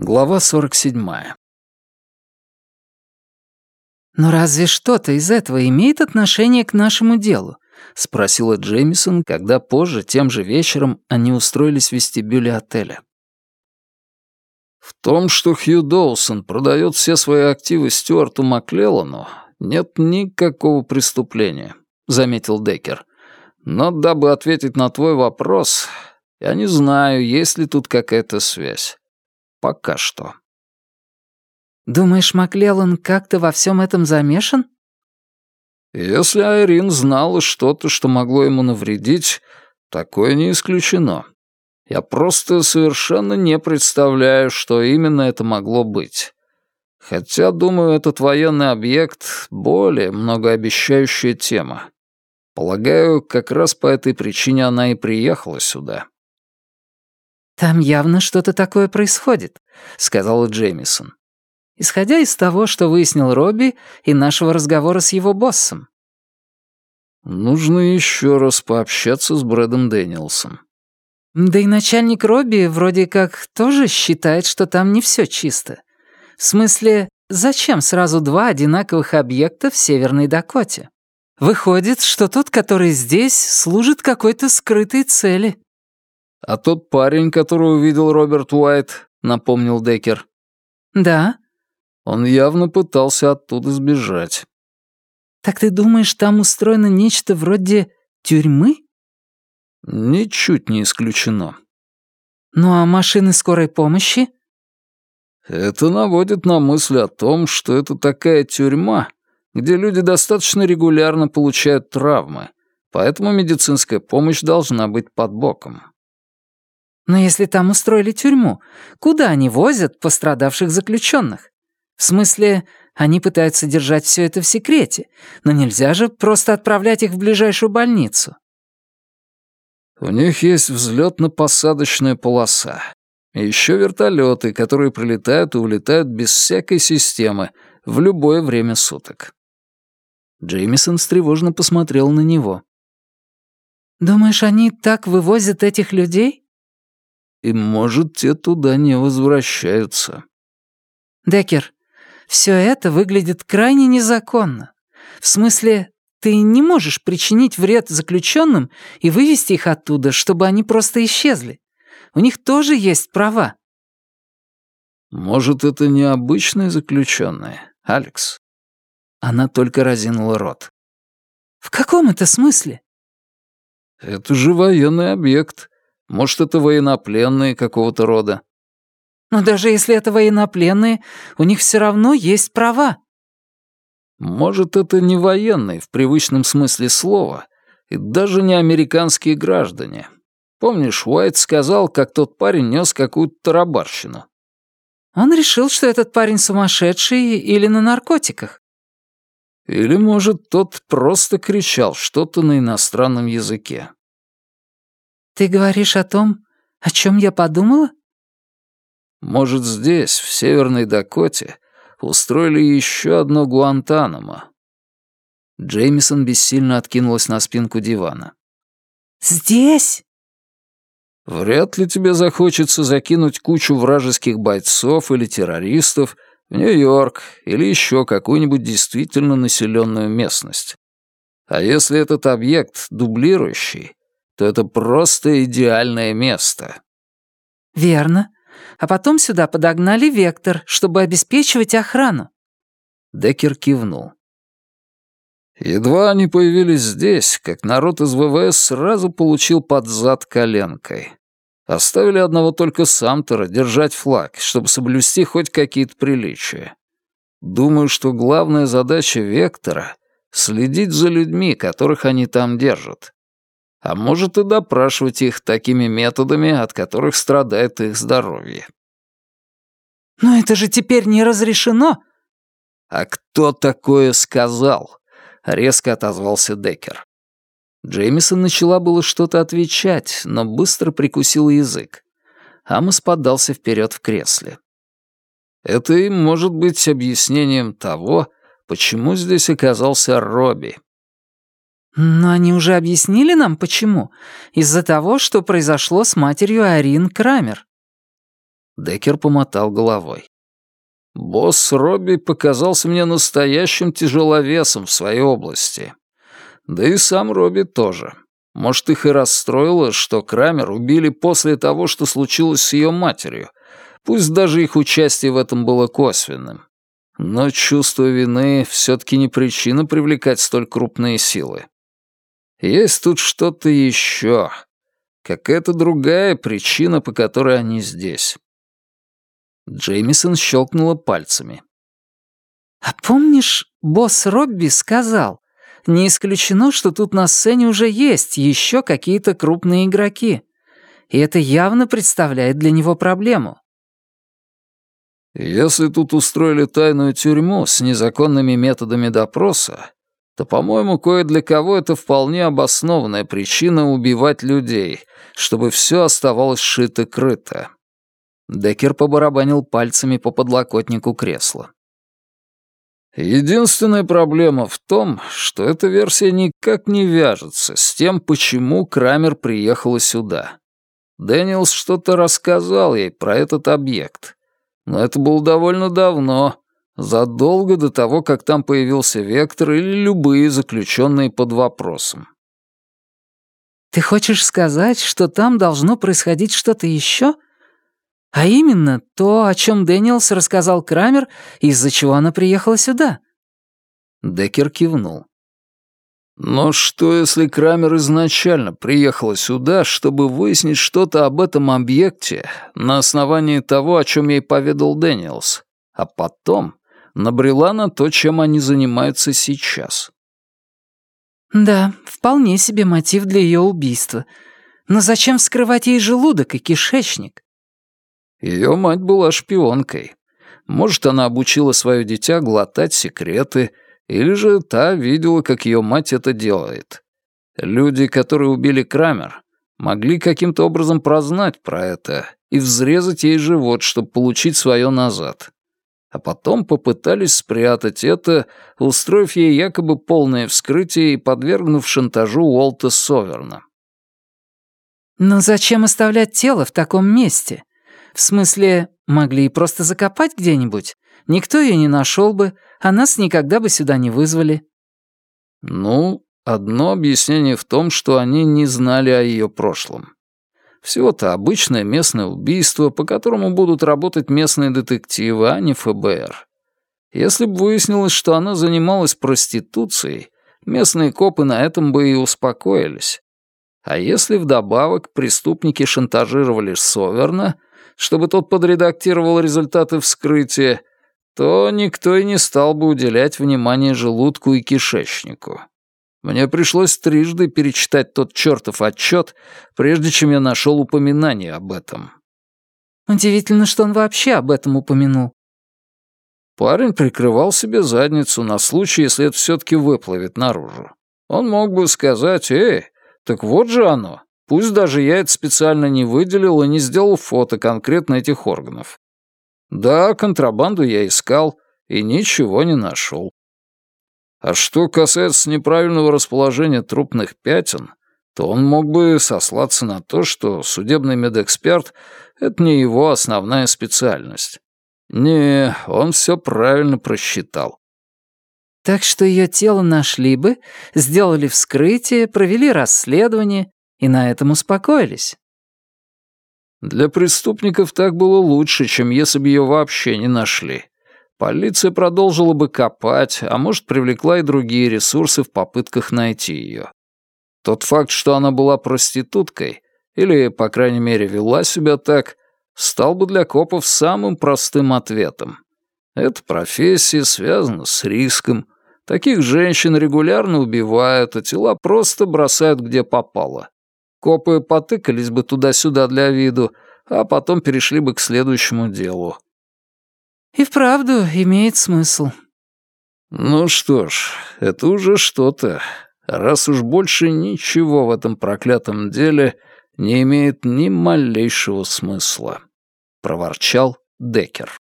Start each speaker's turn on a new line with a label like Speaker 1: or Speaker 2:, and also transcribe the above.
Speaker 1: Глава 47.
Speaker 2: «Но разве что-то из этого имеет отношение к нашему делу?» — спросила Джеймисон, когда позже, тем же вечером, они устроились в вестибюле отеля.
Speaker 1: «В том, что Хью Доусон продает все свои активы Стюарту Маклеллану, нет никакого преступления», — заметил Деккер. «Но дабы ответить на твой вопрос, я не знаю, есть ли тут какая-то связь. Пока что.
Speaker 2: Думаешь, Маклеллан как-то во всем этом замешан?
Speaker 1: Если Айрин знала что-то, что могло ему навредить, такое не исключено. Я просто совершенно не представляю, что именно это могло быть. Хотя, думаю, этот военный объект — более многообещающая тема. Полагаю, как раз по этой причине она и приехала сюда.
Speaker 2: «Там явно что-то такое происходит», — сказала Джеймисон. «Исходя из того, что выяснил Робби и нашего разговора с его боссом».
Speaker 1: «Нужно еще раз пообщаться с Брэдом Дэниелсом».
Speaker 2: «Да и начальник Робби вроде как тоже считает, что там не все чисто. В смысле, зачем сразу два одинаковых объекта в Северной Дакоте? Выходит, что тот, который здесь, служит какой-то скрытой цели».
Speaker 1: «А тот парень, которого увидел Роберт Уайт», — напомнил Деккер.
Speaker 2: «Да».
Speaker 1: Он явно пытался оттуда сбежать.
Speaker 2: «Так ты думаешь, там устроено нечто вроде тюрьмы?»
Speaker 1: «Ничуть не исключено».
Speaker 2: «Ну а машины скорой помощи?»
Speaker 1: «Это наводит на мысль о том, что это такая тюрьма, где люди достаточно регулярно получают травмы, поэтому медицинская помощь должна быть под боком».
Speaker 2: Но если там устроили тюрьму, куда они возят пострадавших заключенных? В смысле, они пытаются держать все это в секрете, но нельзя же просто отправлять их в ближайшую больницу.
Speaker 1: У них есть взлетно-посадочная полоса. И еще вертолеты, которые прилетают и улетают без всякой системы в любое время суток. Джеймисон встревожно посмотрел на него.
Speaker 2: «Думаешь, они так вывозят этих людей?»
Speaker 1: И, может, те туда не возвращаются.
Speaker 2: Декер, все это выглядит крайне незаконно. В смысле, ты не можешь причинить вред заключенным и вывести их оттуда, чтобы они просто исчезли. У них тоже есть права.
Speaker 1: Может, это не обычные заключенные, Алекс? Она только разинула рот.
Speaker 2: В каком это смысле?
Speaker 1: Это же военный объект. Может, это военнопленные какого-то рода.
Speaker 2: Но даже если это военнопленные, у них все равно есть права.
Speaker 1: Может, это не военные в привычном смысле слова, и даже не американские граждане. Помнишь, Уайт сказал, как тот парень нес какую-то тарабарщину?
Speaker 2: Он решил, что этот парень сумасшедший или на наркотиках.
Speaker 1: Или, может, тот просто кричал что-то на иностранном языке.
Speaker 2: «Ты говоришь о том, о чем я подумала?»
Speaker 1: «Может, здесь, в Северной Дакоте, устроили еще одно Гуантанамо?» Джеймисон бессильно откинулась на спинку дивана.
Speaker 2: «Здесь?»
Speaker 1: «Вряд ли тебе захочется закинуть кучу вражеских бойцов или террористов в Нью-Йорк или еще какую-нибудь действительно населенную местность. А если этот объект дублирующий, то это просто идеальное место».
Speaker 2: «Верно. А потом сюда подогнали Вектор, чтобы обеспечивать охрану».
Speaker 1: Деккер кивнул. Едва они появились здесь, как народ из ВВС сразу получил под зад коленкой. Оставили одного только Самтера держать флаг, чтобы соблюсти хоть какие-то приличия. Думаю, что главная задача Вектора — следить за людьми, которых они там держат а может и допрашивать их такими методами, от которых страдает их здоровье.
Speaker 2: «Но это же теперь не разрешено!»
Speaker 1: «А кто такое сказал?» — резко отозвался Деккер. Джеймисон начала было что-то отвечать, но быстро прикусил язык. Амос подался вперед в кресле. Это и может быть объяснением того, почему здесь оказался Робби.
Speaker 2: Но они уже объяснили нам, почему. Из-за того, что произошло с матерью Арин Крамер.
Speaker 1: Деккер помотал головой. Босс Робби показался мне настоящим тяжеловесом в своей области. Да и сам Робби тоже. Может, их и расстроило, что Крамер убили после того, что случилось с ее матерью, пусть даже их участие в этом было косвенным. Но чувство вины все-таки не причина привлекать столь крупные силы. Есть тут что-то еще. Какая-то другая причина, по которой они здесь. Джеймисон щелкнула пальцами.
Speaker 2: «А помнишь, босс Робби сказал, не исключено, что тут на сцене уже есть еще какие-то крупные игроки, и это явно представляет для него проблему.
Speaker 1: Если тут устроили тайную тюрьму с незаконными методами допроса, то, по-моему, кое для кого это вполне обоснованная причина убивать людей, чтобы все оставалось шито-крыто. Деккер побарабанил пальцами по подлокотнику кресла. Единственная проблема в том, что эта версия никак не вяжется с тем, почему Крамер приехала сюда. Дэниелс что-то рассказал ей про этот объект. Но это было довольно давно, задолго до того, как там появился Вектор или любые заключенные под вопросом.
Speaker 2: «Ты хочешь сказать, что там должно происходить что-то еще? А именно то, о чем Дэниелс рассказал Крамер, из-за чего она приехала сюда?»
Speaker 1: Деккер кивнул. Но что, если Крамер изначально приехала сюда, чтобы выяснить что-то об этом объекте на основании того, о чем ей поведал Дэниелс, а потом набрела на то, чем они занимаются сейчас?
Speaker 2: Да, вполне себе мотив для ее убийства. Но зачем вскрывать ей желудок и кишечник?
Speaker 1: Ее мать была шпионкой. Может, она обучила свое дитя глотать секреты — или же та видела, как ее мать это делает. Люди, которые убили Крамер, могли каким-то образом прознать про это и взрезать ей живот, чтобы получить свое назад. А потом попытались спрятать это, устроив ей якобы полное вскрытие и подвергнув шантажу Уолта Соверна.
Speaker 2: «Но зачем оставлять тело в таком месте? В смысле, могли и просто закопать где-нибудь? Никто ее не нашел бы, а нас никогда бы сюда не вызвали».
Speaker 1: «Ну, одно объяснение в том, что они не знали о ее прошлом. Всего-то обычное местное убийство, по которому будут работать местные детективы, а не ФБР. Если бы выяснилось, что она занималась проституцией, местные копы на этом бы и успокоились. А если вдобавок преступники шантажировали Соверна, чтобы тот подредактировал результаты вскрытия, то никто и не стал бы уделять внимание желудку и кишечнику. Мне пришлось трижды перечитать тот чертов отчет, прежде чем я нашел упоминание об этом.
Speaker 2: Удивительно, что он вообще об этом упомянул.
Speaker 1: Парень прикрывал себе задницу на случай, если это все-таки выплывет наружу. Он мог бы сказать, «Эй, так вот же оно. Пусть даже я это специально не выделил и не сделал фото конкретно этих органов. Да, контрабанду я искал и ничего не нашел. А что касается неправильного расположения трупных пятен, то он мог бы сослаться на то, что судебный медэксперт — это не его основная специальность. Не, он все правильно просчитал.
Speaker 2: Так что ее тело нашли бы, сделали вскрытие, провели расследование и на этом успокоились.
Speaker 1: Для преступников так было лучше, чем если бы ее вообще не нашли. Полиция продолжила бы копать, а может, привлекла и другие ресурсы в попытках найти ее. Тот факт, что она была проституткой, или, по крайней мере, вела себя так, стал бы для копов самым простым ответом. Эта профессия связана с риском. Таких женщин регулярно убивают, а тела просто бросают где попало. Копы потыкались бы туда-сюда для виду, а потом перешли бы к следующему делу.
Speaker 2: И вправду имеет смысл.
Speaker 1: Ну что ж, это уже что-то. Раз уж больше ничего в этом проклятом деле не имеет ни малейшего смысла, проворчал Деккер.